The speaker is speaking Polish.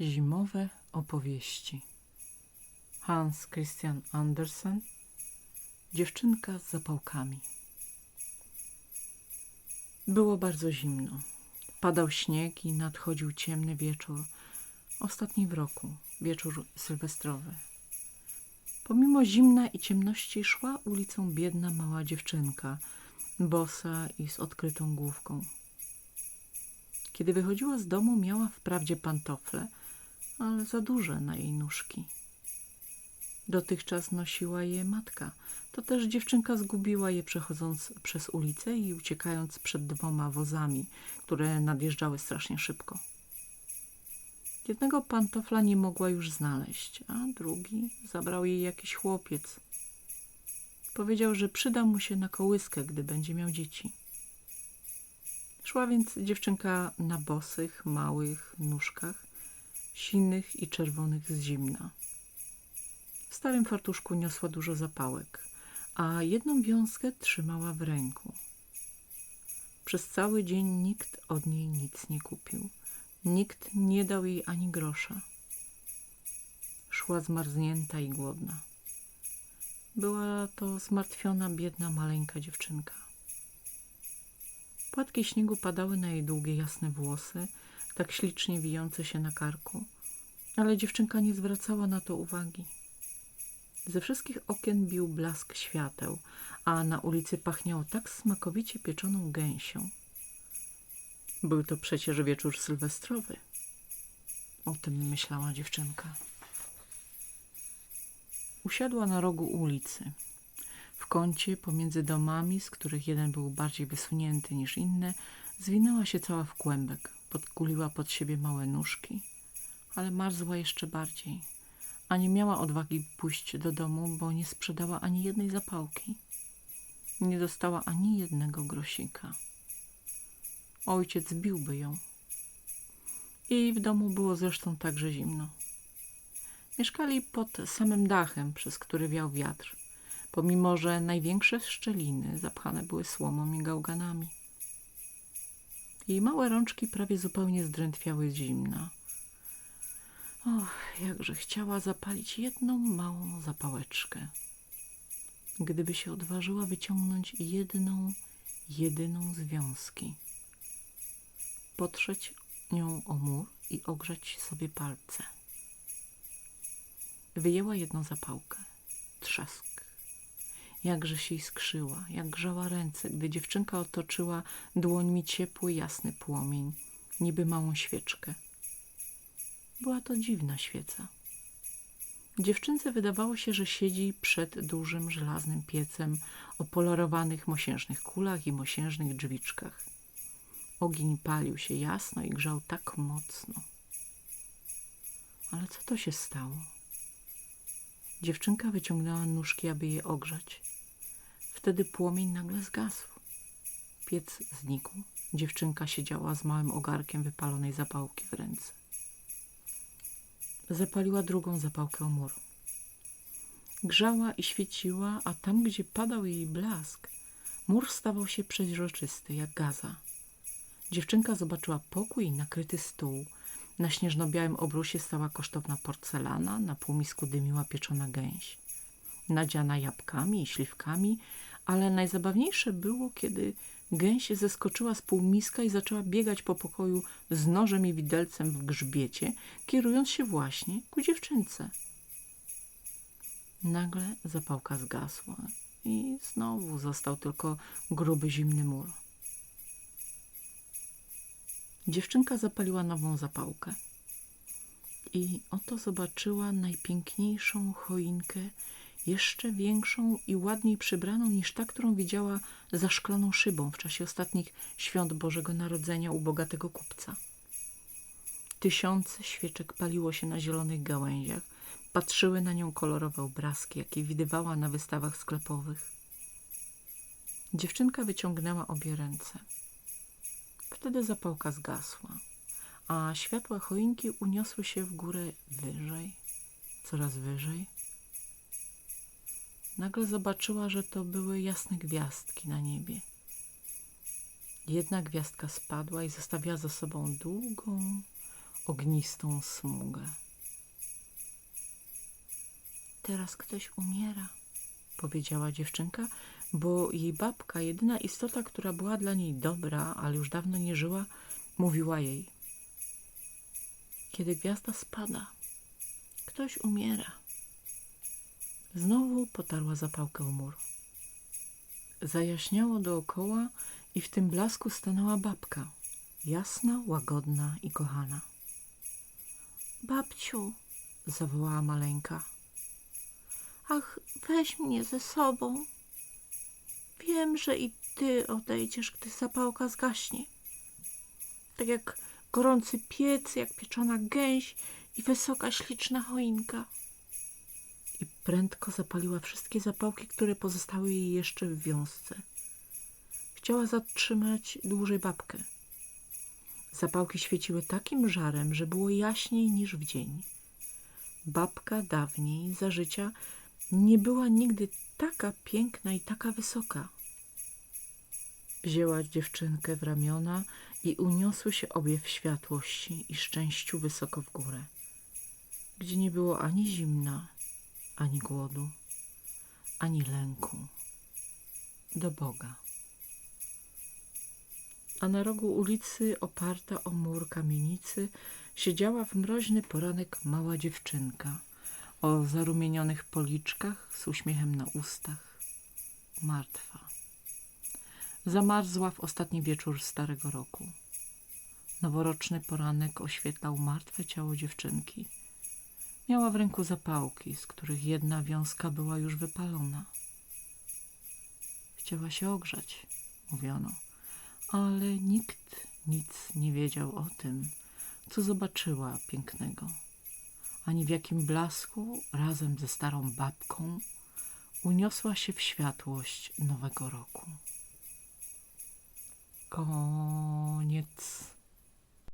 Zimowe opowieści Hans Christian Andersen Dziewczynka z zapałkami Było bardzo zimno. Padał śnieg i nadchodził ciemny wieczór, ostatni w roku, wieczór sylwestrowy. Pomimo zimna i ciemności szła ulicą biedna mała dziewczynka, bosa i z odkrytą główką. Kiedy wychodziła z domu, miała wprawdzie pantofle, ale za duże na jej nóżki. Dotychczas nosiła je matka. To też dziewczynka zgubiła je przechodząc przez ulicę i uciekając przed dwoma wozami, które nadjeżdżały strasznie szybko. Jednego pantofla nie mogła już znaleźć, a drugi zabrał jej jakiś chłopiec. Powiedział, że przyda mu się na kołyskę, gdy będzie miał dzieci. Szła więc dziewczynka na bosych, małych nóżkach, silnych i czerwonych z zimna. W starym fartuszku niosła dużo zapałek, a jedną wiązkę trzymała w ręku. Przez cały dzień nikt od niej nic nie kupił. Nikt nie dał jej ani grosza. Szła zmarznięta i głodna. Była to zmartwiona, biedna, maleńka dziewczynka. Płatki śniegu padały na jej długie, jasne włosy, tak ślicznie wijące się na karku, ale dziewczynka nie zwracała na to uwagi. Ze wszystkich okien bił blask świateł, a na ulicy pachniało tak smakowicie pieczoną gęsią. Był to przecież wieczór sylwestrowy. O tym myślała dziewczynka. Usiadła na rogu ulicy. W kącie pomiędzy domami, z których jeden był bardziej wysunięty niż inne, zwinęła się cała w kłębek, podkuliła pod siebie małe nóżki, ale marzła jeszcze bardziej, a nie miała odwagi pójść do domu, bo nie sprzedała ani jednej zapałki. Nie dostała ani jednego grosika. Ojciec biłby ją. I w domu było zresztą także zimno. Mieszkali pod samym dachem, przez który wiał wiatr pomimo że największe szczeliny zapchane były słomą i gałganami. Jej małe rączki prawie zupełnie zdrętwiały zimna. Och, jakże chciała zapalić jedną małą zapałeczkę. Gdyby się odważyła wyciągnąć jedną, jedyną z wiązki. Potrzeć nią o mur i ogrzać sobie palce. Wyjęła jedną zapałkę. Trzask jakże się iskrzyła, jak grzała ręce, gdy dziewczynka otoczyła dłońmi ciepły, jasny płomień, niby małą świeczkę. Była to dziwna świeca. Dziewczynce wydawało się, że siedzi przed dużym żelaznym piecem o polerowanych mosiężnych kulach i mosiężnych drzwiczkach. Ogień palił się jasno i grzał tak mocno. Ale co to się stało? Dziewczynka wyciągnęła nóżki, aby je ogrzać. Wtedy płomień nagle zgasł. Piec znikł. Dziewczynka siedziała z małym ogarkiem wypalonej zapałki w ręce. Zapaliła drugą zapałkę o mur. Grzała i świeciła, a tam, gdzie padał jej blask, mur stawał się przeźroczysty, jak gaza. Dziewczynka zobaczyła pokój i nakryty stół. Na śnieżno-białym obrusie stała kosztowna porcelana, na półmisku dymiła pieczona gęś. Nadziana jabłkami i śliwkami, ale najzabawniejsze było, kiedy gęś zeskoczyła z półmiska i zaczęła biegać po pokoju z nożem i widelcem w grzbiecie, kierując się właśnie ku dziewczynce. Nagle zapałka zgasła i znowu został tylko gruby, zimny mur. Dziewczynka zapaliła nową zapałkę i oto zobaczyła najpiękniejszą choinkę jeszcze większą i ładniej przybraną niż ta, którą widziała za szklaną szybą w czasie ostatnich świąt Bożego Narodzenia u bogatego kupca. Tysiące świeczek paliło się na zielonych gałęziach, patrzyły na nią kolorowe obrazki, jakie widywała na wystawach sklepowych. Dziewczynka wyciągnęła obie ręce. Wtedy zapałka zgasła, a światła choinki uniosły się w górę wyżej, coraz wyżej nagle zobaczyła, że to były jasne gwiazdki na niebie. Jedna gwiazdka spadła i zostawiła za sobą długą, ognistą smugę. Teraz ktoś umiera, powiedziała dziewczynka, bo jej babka, jedyna istota, która była dla niej dobra, ale już dawno nie żyła, mówiła jej: Kiedy gwiazda spada, ktoś umiera. Znowu potarła zapałkę o mur. Zajaśniało dookoła i w tym blasku stanęła babka, jasna, łagodna i kochana. Babciu, zawołała maleńka. Ach, weź mnie ze sobą. Wiem, że i ty odejdziesz, gdy zapałka zgaśnie. Tak jak gorący piec, jak pieczona gęś i wysoka, śliczna choinka. I prędko zapaliła wszystkie zapałki, które pozostały jej jeszcze w wiązce. Chciała zatrzymać dłużej babkę. Zapałki świeciły takim żarem, że było jaśniej niż w dzień. Babka dawniej, za życia, nie była nigdy taka piękna i taka wysoka. Wzięła dziewczynkę w ramiona i uniosły się obie w światłości i szczęściu wysoko w górę, gdzie nie było ani zimna, ani głodu, ani lęku. Do Boga. A na rogu ulicy, oparta o mur kamienicy, siedziała w mroźny poranek mała dziewczynka o zarumienionych policzkach z uśmiechem na ustach, martwa. Zamarzła w ostatni wieczór starego roku. Noworoczny poranek oświetlał martwe ciało dziewczynki. Miała w ręku zapałki, z których jedna wiązka była już wypalona. Chciała się ogrzać, mówiono, ale nikt nic nie wiedział o tym, co zobaczyła pięknego, ani w jakim blasku razem ze starą babką uniosła się w światłość nowego roku. Koniec.